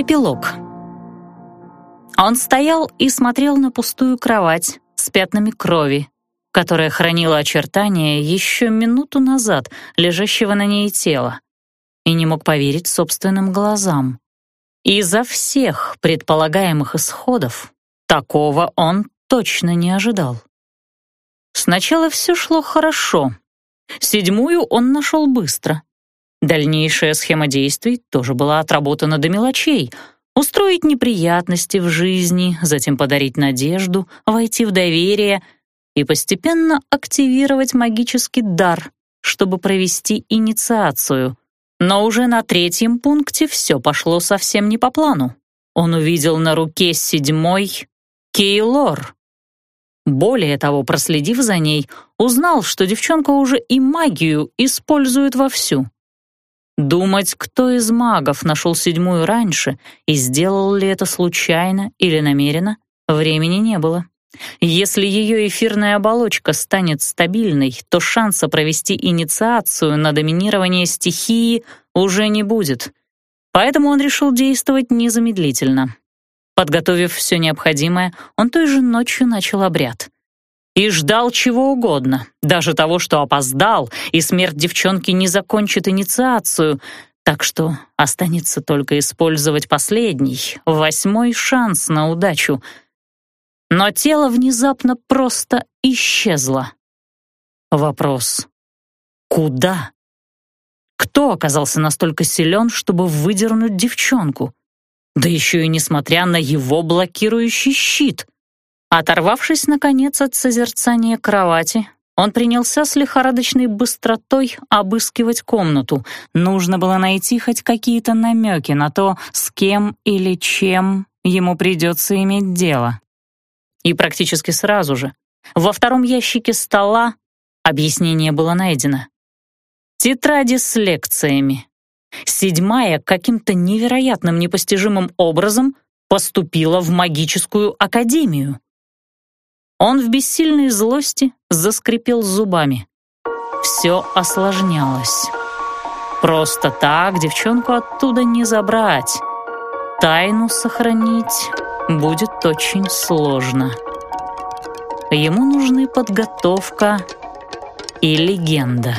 Эпилог. Он стоял и смотрел на пустую кровать с пятнами крови, которая хранила очертания еще минуту назад лежащего на ней тела, и не мог поверить собственным глазам. Изо всех предполагаемых исходов такого он точно не ожидал. Сначала все шло хорошо. Седьмую он нашел быстро. Дальнейшая схема действий тоже была отработана до мелочей. Устроить неприятности в жизни, затем подарить надежду, войти в доверие и постепенно активировать магический дар, чтобы провести инициацию. Но уже на третьем пункте все пошло совсем не по плану. Он увидел на руке седьмой Кейлор. Более того, проследив за ней, узнал, что девчонка уже и магию использует вовсю. Думать, кто из магов нашел седьмую раньше и сделал ли это случайно или намеренно, времени не было. Если ее эфирная оболочка станет стабильной, то шанса провести инициацию на доминирование стихии уже не будет. Поэтому он решил действовать незамедлительно. Подготовив все необходимое, он той же ночью начал обряд — и ждал чего угодно, даже того, что опоздал, и смерть девчонки не закончит инициацию, так что останется только использовать последний, восьмой шанс на удачу. Но тело внезапно просто исчезло. Вопрос — куда? Кто оказался настолько силен, чтобы выдернуть девчонку? Да еще и несмотря на его блокирующий щит — Оторвавшись, наконец, от созерцания кровати, он принялся с лихорадочной быстротой обыскивать комнату. Нужно было найти хоть какие-то намеки на то, с кем или чем ему придется иметь дело. И практически сразу же во втором ящике стола объяснение было найдено. Тетради с лекциями. Седьмая каким-то невероятным непостижимым образом поступила в магическую академию. Он в бессильной злости заскрипел зубами. Все осложнялось. Просто так девчонку оттуда не забрать. Тайну сохранить будет очень сложно. Ему нужны подготовка и легенда.